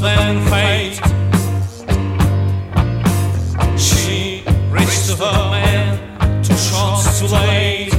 than fate. She reached her man, two shots too late.